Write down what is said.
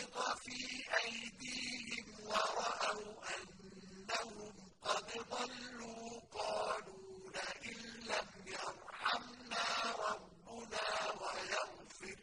القبض في أيديهم ورأوا أنهم قد ضلوا قالوا لئن لم يرحمنا ربنا ويغفر